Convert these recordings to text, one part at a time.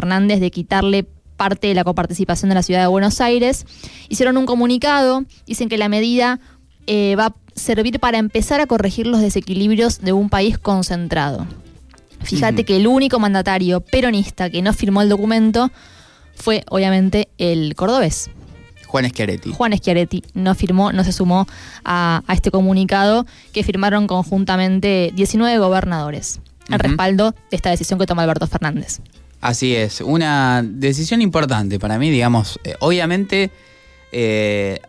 Fernández de quitarle parte de la coparticipación de la ciudad de Buenos Aires. Hicieron un comunicado, dicen que la medida eh, va a servir para empezar a corregir los desequilibrios de un país concentrado. Fíjate que el único mandatario peronista que no firmó el documento fue obviamente el cordobés. Juan Schiaretti. Juan Schiaretti no firmó, no se sumó a, a este comunicado que firmaron conjuntamente 19 gobernadores Ujú. respaldo de esta decisión que toma Alberto Fernández. Así es, una decisión importante para mí, digamos, eh, obviamente eh,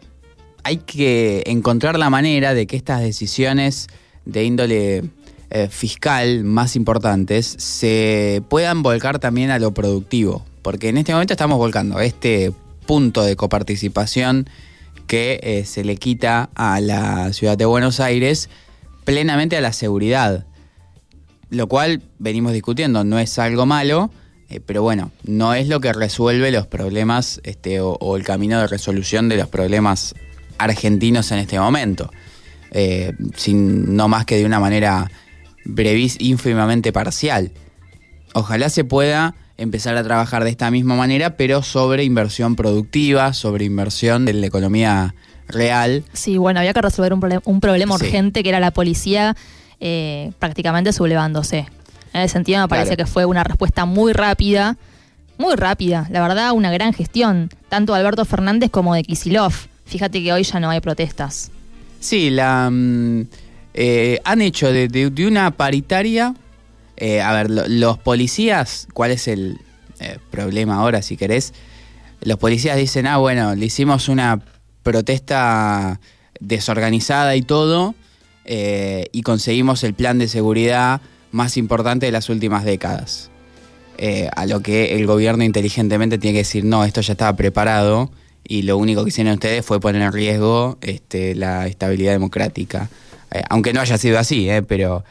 hay que encontrar la manera de que estas decisiones de índole eh, fiscal más importantes se puedan volcar también a lo productivo, porque en este momento estamos volcando este punto de coparticipación que se le quita a la ciudad de Buenos Aires plenamente a la seguridad lo cual venimos discutiendo, no es algo malo, eh, pero bueno, no es lo que resuelve los problemas este, o, o el camino de resolución de los problemas argentinos en este momento, Eh, sin, no más que de una manera brevis, ínfimamente parcial. Ojalá se pueda empezar a trabajar de esta misma manera, pero sobre inversión productiva, sobre inversión de la economía real. Sí, bueno, había que resolver un, un problema Sí. urgente que era la policía eh, prácticamente sublevándose. En ese sentido me parece Claro. que fue una respuesta muy rápida, muy rápida, la verdad, una gran gestión, tanto de Alberto Fernández como de Kisilov. Fíjate que hoy ya no hay protestas. Sí, la mm, eh, han hecho de, de- de una paritaria. eh, a ver, lo- los policías, ¿cuál es el eh, problema ahora, si querés? Los policías dicen, ah, bueno, le hicimos una protesta desorganizada y todo, y conseguimos el plan de seguridad más importante de las últimas décadas. Eh, a lo que el gobierno inteligentemente tiene que decir, no, esto ya estaba preparado y lo único que hicieron ustedes fue poner en riesgo este, la estabilidad democrática. Eh, aunque no haya sido así, eh, pero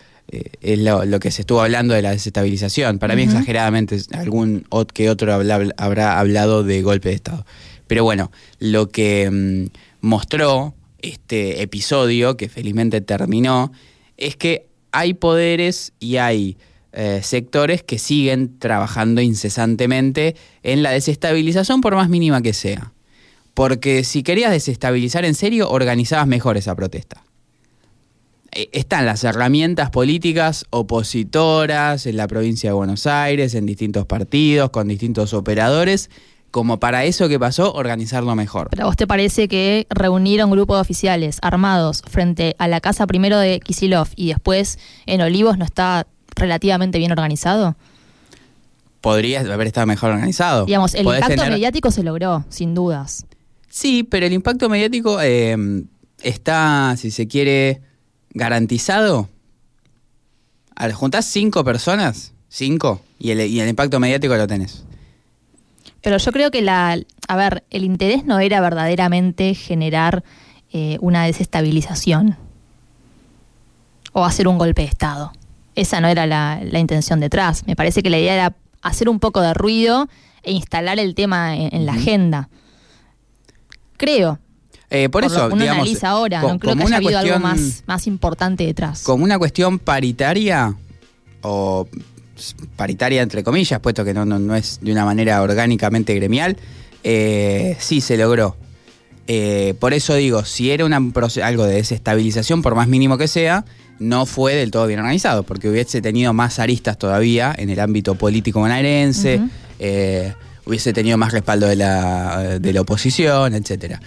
es lo, lo que se estuvo hablando de la desestabilización. Para mí exageradamente algún que otro habla- habrá hablado de golpe de Estado. Pero bueno, lo que mm, mostró este episodio, que felizmente terminó, es que hay poderes y hay eh, sectores que siguen trabajando incesantemente en la desestabilización por más mínima que sea. Porque si querías desestabilizar en serio, organizabas mejor esa protesta. Eh, Están las herramientas políticas opositoras en la provincia de Buenos Aires, en distintos partidos, con distintos operadores, como para eso que pasó, organizarlo mejor. ¿Pero a vos te parece que reunir a un grupo de oficiales armados frente a la casa primero de Kisilov y después en Olivos no está relativamente bien organizado? Podría haber estado mejor organizado. Digamos, el Podés impacto tener- mediático se logró, sin dudas. Sí, pero el impacto mediático eh, está, si se quiere, garantizado. A ver, juntás cinco personas, cinco, y el, y el impacto mediático lo tenés. Pero yo creo que la, a ver, el interés no era verdaderamente generar eh, una desestabilización o hacer un golpe de Estado. Esa no era la, la intención detrás. Me parece que la idea era hacer un poco de ruido e instalar el tema en, en la agenda. Creo. Eh, por, eso, uno digamos, analiza ahora, no creo que haya habido algo más, más importante detrás. como una cuestión paritaria, o paritaria entre comillas, puesto que no, no, no es de una manera orgánicamente gremial, eh, sí se logró. Eh, por eso digo, si era una algo de desestabilización, por más mínimo que sea, no fue del todo bien organizado, porque hubiese tenido más aristas todavía en el ámbito político bonaerense, eh, hubiese tenido más respaldo de la, de la oposición, etcétera.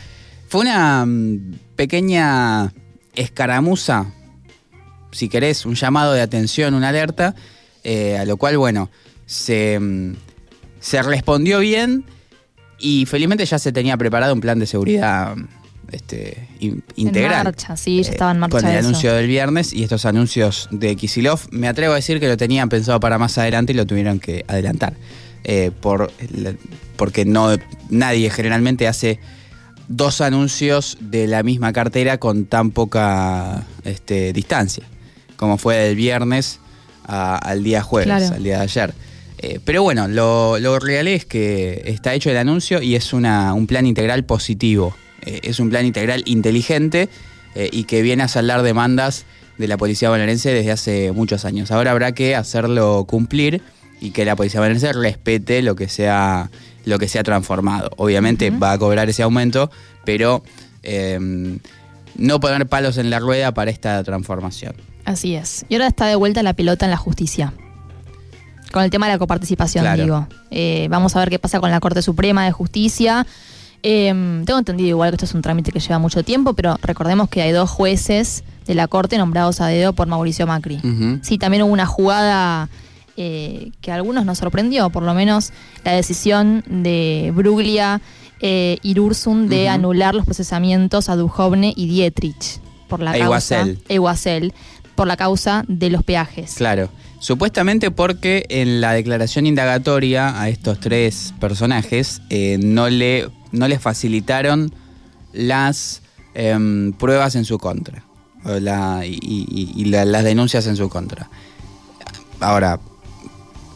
Fue una mm, pequeña escaramuza, si querés, un llamado de atención, una alerta, eh, a lo cual, bueno, se, mm, se respondió bien y felizmente ya se tenía preparado un plan de seguridad mm, este, in- integral. En marcha, sí, ya Eh, estaba en marcha Con el eso. anuncio del viernes y estos anuncios de Kisilov, me atrevo a decir que lo tenían pensado para más adelante y lo tuvieron que adelantar. Eh, por, porque no nadie generalmente hace dos anuncios de la misma cartera con tan poca este, distancia, como fue del viernes a- al día jueves, Claro. al día de ayer. Eh, pero bueno, lo, lo real es que está hecho el anuncio y es una, un plan integral positivo. Eh, es un plan integral inteligente eh, y que viene a saldar demandas de la policía bonaerense desde hace muchos años. Ahora habrá que hacerlo cumplir y que la policía bonaerense respete lo que sea lo que sea transformado. Obviamente va a cobrar ese aumento, pero no poner palos en la rueda para esta transformación. Así es. Y ahora está de vuelta la pelota en la justicia. Con el tema de la coparticipación, digo. Eh, vamos a ver qué pasa con la Corte Suprema de Justicia. Em, tengo entendido igual que esto es un trámite que lleva mucho tiempo, pero recordemos que hay dos jueces de la Corte nombrados a dedo por Mauricio Macri. Sí, también hubo una jugada eh, que a algunos nos sorprendió, por lo menos la decisión de Bruglia eh, Irursun de anular los procesamientos a Duhovne y Dietrich por la causa por la causa de los peajes. Claro. Supuestamente porque en la declaración indagatoria a estos tres personajes eh, no, le, no les facilitaron las em, pruebas en su contra y, las denuncias en su contra. Ahora,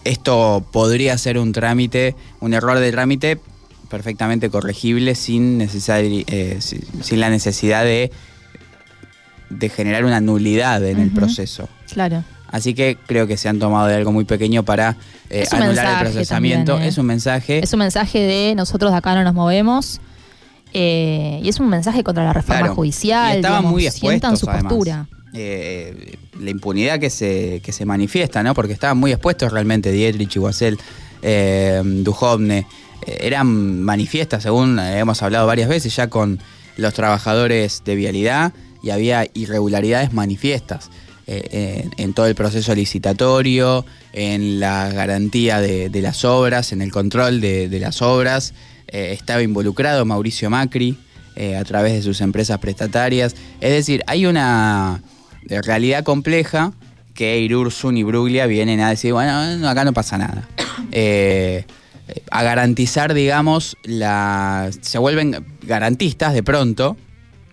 esto podría ser un trámite, un error de trámite perfectamente corregible sin, eh, sin la necesidad de, de generar una nulidad en el proceso. Claro. Así que creo que se han tomado de algo muy pequeño para eh, anular el procesamiento. ¿eh? Es un mensaje. Es un mensaje de nosotros de acá no nos movemos. y es un mensaje contra la reforma judicial. Y estaban muy expuestos, su postura. Eh, la impunidad que se, que se manifiesta, ¿no? Porque estaban muy expuestos realmente Dietrich, Iguacel, eh, Duhovne. Eh, eran manifiestas, según hemos hablado varias veces, ya con los trabajadores de vialidad y había irregularidades manifiestas en, todo el proceso licitatorio, en la garantía de, las obras, en el control de, las obras. estaba involucrado Mauricio Macri a través de sus empresas prestatarias. Es decir, hay una realidad compleja que Irursun y Bruglia vienen a decir, bueno, acá no pasa nada. Eh, a garantizar, digamos, la, se vuelven garantistas de pronto,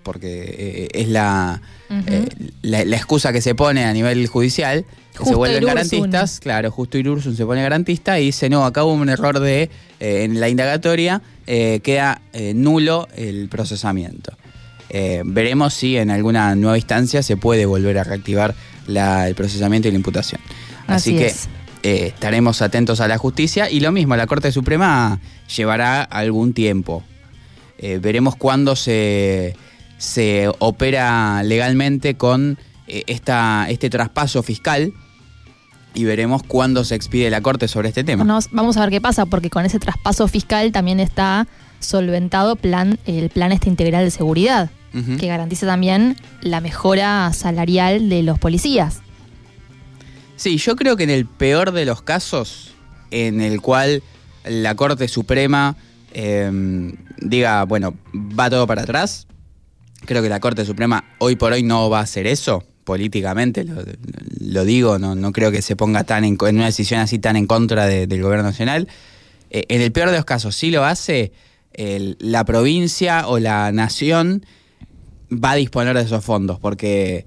porque eh, es la, eh, la, excusa que se pone a nivel judicial, que se vuelven garantistas, claro, justo Irursun se pone garantista y dice, no, acá hubo un error de en la indagatoria, queda nulo el procesamiento. Eh, veremos si en alguna nueva instancia se puede volver a reactivar el procesamiento y la imputación. Así, que eh, estaremos atentos a la justicia y lo mismo, la Corte Suprema llevará algún tiempo. Eh, veremos cuándo se, se opera legalmente con esta, este traspaso fiscal y veremos cuándo se expide la Corte sobre este tema. vamos a ver qué pasa, porque con ese traspaso fiscal también está solventado plan, el plan este integral de seguridad que garantice también la mejora salarial de los policías. Sí, yo creo que en el peor de los casos, en el cual la Corte Suprema em, diga, bueno, va todo para atrás, creo que la Corte Suprema hoy por hoy no va a hacer eso políticamente, lo, digo, no, no, creo que se ponga tan en, una decisión así tan en contra del gobierno nacional. Eh, en el peor de los casos, sí lo hace la provincia o la nación va a disponer de esos fondos, porque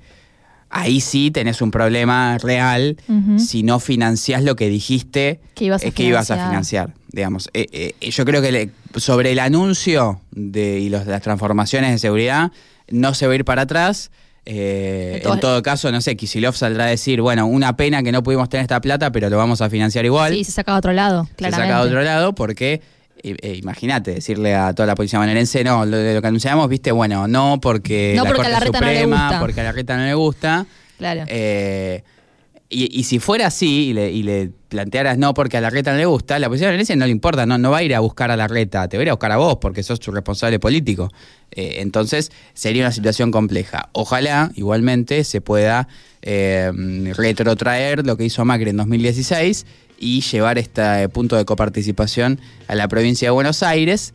ahí sí tenés un problema real si no financiás lo que dijiste que ibas a, ibas a financiar. Digamos. Eh, eh, yo creo que sobre el anuncio de, y las transformaciones de seguridad no se va a ir para atrás. Eh, en todo caso, no sé, Kisilov saldrá a decir, bueno, una pena que no pudimos tener esta plata, pero lo vamos a financiar igual. Sí, se saca a otro lado, claramente. Se saca a otro lado porque eh, imagínate, decirle a toda la policía bonaerense, no, lo, lo, que anunciamos, viste, bueno, no porque la Corte Suprema, porque a la reta no le gusta. Claro. Eh, y, si fuera así y le, plantearas no porque a la reta no le gusta, la policía bonaerense no le importa, no, no va a ir a buscar a la reta, te va a ir a buscar a vos porque sos su responsable político. Eh, entonces sería una situación compleja. Ojalá, igualmente, se pueda retrotraer lo que hizo Macri en 2016 y llevar este punto de coparticipación a la provincia de Buenos Aires,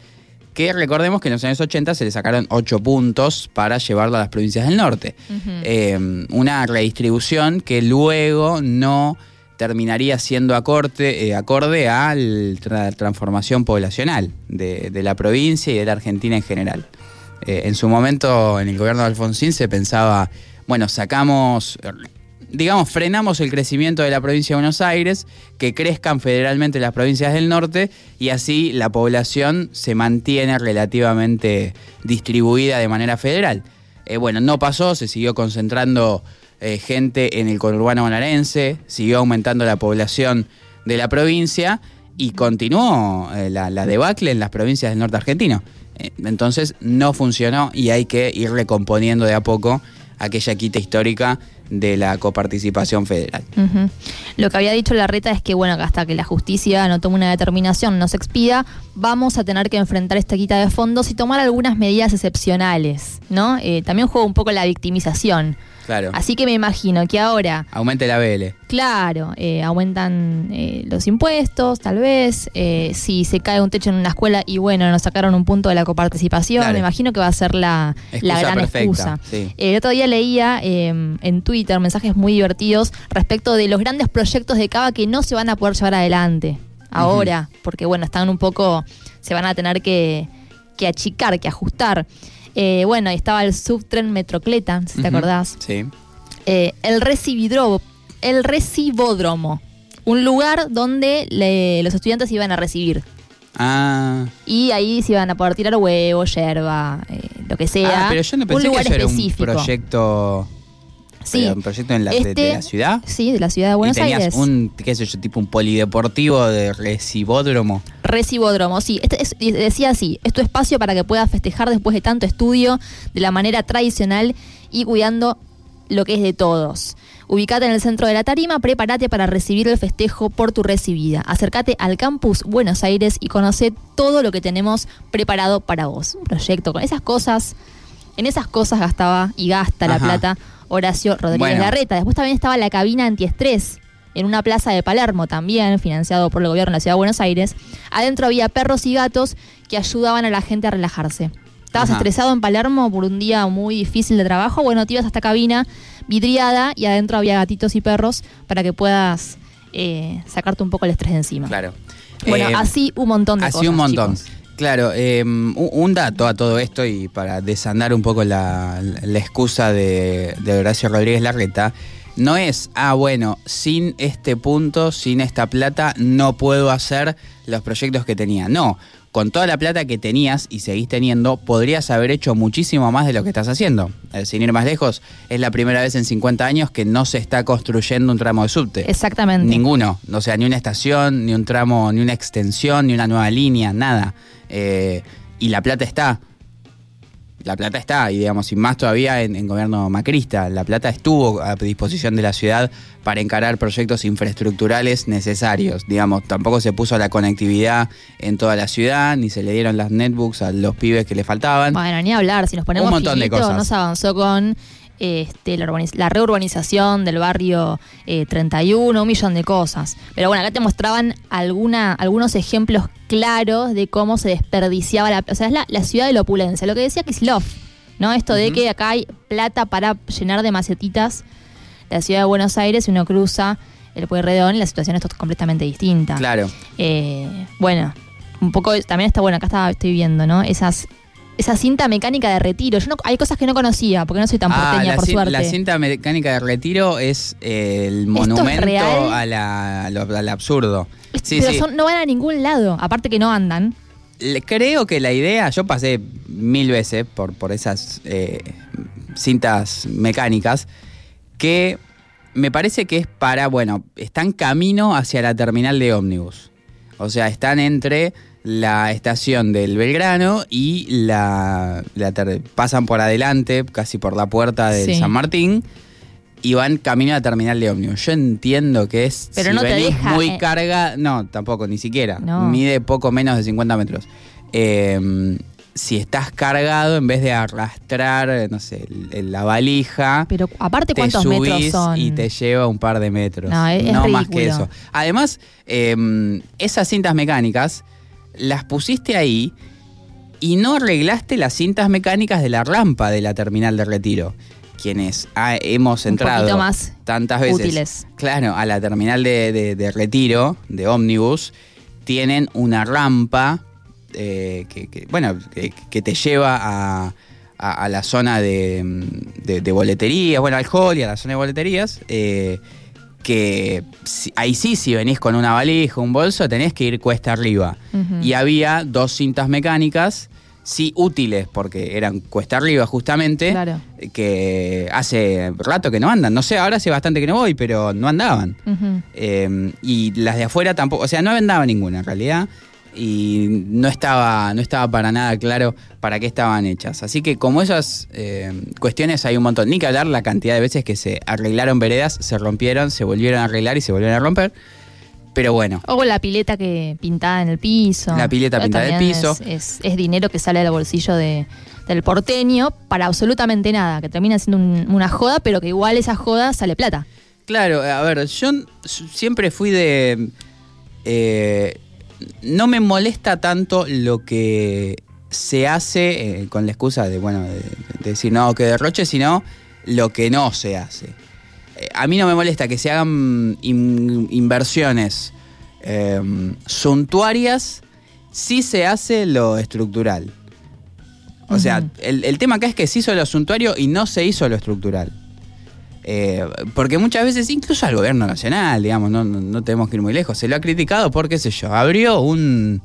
que recordemos que en los años 80 se le sacaron 8 puntos para llevarlo a las provincias del norte. Eh, una redistribución que luego no terminaría siendo acorde, eh, acorde a la transformación poblacional de, la provincia y de la Argentina en general. en su momento, en el gobierno de Alfonsín, se pensaba, bueno, sacamos digamos, frenamos el crecimiento de la provincia de Buenos Aires, que crezcan federalmente las provincias del norte y así la población se mantiene relativamente distribuida de manera federal. Eh, bueno, no pasó, se siguió concentrando eh, gente en el conurbano bonaerense, siguió aumentando la población de la provincia y continuó eh, la, debacle en las provincias del norte argentino. Entonces no funcionó y hay que ir recomponiendo de a poco aquella quita histórica de la coparticipación federal. Lo que había dicho la reta es que, bueno, hasta que la justicia no tome una determinación, no se expida, vamos a tener que enfrentar esta quita de fondos y tomar algunas medidas excepcionales, ¿no? Eh, también juega un poco la victimización. Claro. Así que me imagino que ahora, Aumente la BL. claro, eh, aumentan eh, los impuestos, tal vez, eh, si se cae un techo en una escuela y bueno, nos sacaron un punto de la coparticipación, Claro. me imagino que va a ser la, la gran perfecta, excusa. sí. Eh, el otro día leía eh, en Twitter mensajes muy divertidos respecto de los grandes proyectos de Cava que no se van a poder llevar adelante ahora, porque bueno, están un poco, se van a tener que, que achicar, que ajustar. Eh, bueno, ahí estaba el subtren Metrocleta, si te acordás. Sí. Eh, el recibidro, el recibódromo, un lugar donde le- los estudiantes iban a recibir. Ah. Y ahí se iban a poder tirar huevos, yerba, eh, lo que sea. Ah, pero yo no un pensé que lugar eso era un proyecto. Sí. un proyecto en la, de- de, Este- la ciudad. Sí, de la ciudad de Buenos y tenías Aires. un, qué sé yo, tipo un polideportivo de recibódromo. Recibódromo, sí. Este es- decía así, es tu espacio para que puedas festejar después de tanto estudio de la manera tradicional y cuidando lo que es de todos. Ubicate en el centro de la tarima, prepárate para recibir el festejo por tu recibida. Acércate al campus Buenos Aires y conoce todo lo que tenemos preparado para vos. Un proyecto con esas cosas, en esas cosas gastaba y gasta la plata Horacio Rodríguez Bueno. Larreta. Después también estaba la cabina antiestrés en una plaza de Palermo también, financiado por el gobierno de la ciudad de Buenos Aires. Adentro había perros y gatos que ayudaban a la gente a relajarse. Estabas Ajá. estresado en Palermo por un día muy difícil de trabajo, bueno, te ibas a esta cabina vidriada y adentro había gatitos y perros para que puedas eh, sacarte un poco el estrés de encima. Claro. Bueno, Eh, así un montón de Así cosas. un montón. chicos. Claro, eh, un, dato a todo esto y para desandar un poco la, la excusa de, de Horacio Rodríguez Larreta, no es, ah, bueno, sin este punto, sin esta plata, no puedo hacer los proyectos que tenía. No, con toda la plata que tenías y seguís teniendo, podrías haber hecho muchísimo más de lo que estás haciendo. Eh, sin ir más lejos, es la primera vez en 50 años que no se está construyendo un tramo de subte. Exactamente. Ninguno. O sea, ni una estación, ni un tramo, ni una extensión, ni una nueva línea, nada. Eh, y la plata está. La plata está, y digamos, y más todavía en, en gobierno macrista. La plata estuvo a disposición de la ciudad para encarar proyectos infraestructurales necesarios. Digamos, tampoco se puso la conectividad en toda la ciudad, ni se le dieron las netbooks a los pibes que le faltaban. Bueno, ni hablar, si nos ponemos Un montón de cosas. no se avanzó con este, la, urbaniz- la reurbanización del barrio eh, 31, un millón de cosas. Pero bueno, acá te mostraban alguna, algunos ejemplos claros de cómo se desperdiciaba la... O sea, es la, la ciudad de la opulencia, lo que decía Kislov, ¿no? Esto de que acá hay plata para llenar de macetitas la ciudad de Buenos Aires y uno cruza el Pueyrredón y la situación es completamente distinta. Claro. Eh, bueno, un poco también está bueno, acá estaba, estoy viendo, ¿no? Esas esa cinta mecánica de retiro. Yo no, hay cosas que no conocía, porque no soy tan Ah, porteña, por suerte. la cinta mecánica de retiro es eh, el monumento real? a la- a lo- al absurdo. Sí, Pero sí. son- no van a ningún lado, aparte que no andan. Le- Creo que la idea, yo pasé mil veces por, por esas eh, cintas mecánicas, que me parece que es para, bueno, están camino hacia la terminal de ómnibus. O sea, están entre la estación del Belgrano y la, pasan por adelante, casi por la puerta del Sí. San Martín, y van camino a la terminal de ómnibus. Yo entiendo que es Pero si no te deja, muy eh. carga, no, tampoco, ni siquiera. No. Mide poco menos de 50 metros. Eh, si estás cargado, en vez de arrastrar, no sé, la valija, Pero aparte, te ¿cuántos metros subís son? y te lleva un par de metros. No, es- es más que eso. Además, eh, esas cintas mecánicas las pusiste ahí y no arreglaste las cintas mecánicas de la rampa de la terminal de retiro. Quienes ah, hemos entrado más tantas veces útiles. claro, a la terminal de, de- de retiro de ómnibus, tienen una rampa eh, que, que, bueno, que, que te lleva a, a- a la zona de, de, de boleterías, bueno, al hall y a la zona de boleterías, eh, que si- ahí sí, si venís con una valija, un bolso, tenés que ir cuesta arriba. Y había dos cintas mecánicas sí útiles, porque eran cuesta arriba justamente, Claro. que hace rato que no andan. No sé, ahora hace bastante que no voy, pero no andaban. Eh, y las de afuera tampoco, o sea, no andaba ninguna en realidad. Y no estaba, no estaba para nada claro para qué estaban hechas. Así que como esas eh, cuestiones hay un montón. Ni que hablar la cantidad de veces que se arreglaron veredas, se rompieron, se volvieron a arreglar y se volvieron a romper. Pero bueno, O la pileta que pintada en el piso. La pileta Pero pintada en el piso. Es, es- es dinero que sale del bolsillo de, del porteño para absolutamente nada, que termina siendo un- una joda, pero que igual esa joda sale plata. Claro, a ver, yo siempre fui de... eh, no me molesta tanto lo que se hace eh, con la excusa de, bueno, de, de decir no, que derroche, sino lo que no se hace. Eh, a mí no me molesta que se hagan in- inversiones eh, suntuarias si se hace lo estructural. O sea, el, el tema acá es que se hizo lo suntuario y no se hizo lo estructural. Eh, porque muchas veces, incluso al gobierno nacional, digamos, no, no- tenemos que ir muy lejos, se lo ha criticado por, qué sé yo, abrió un,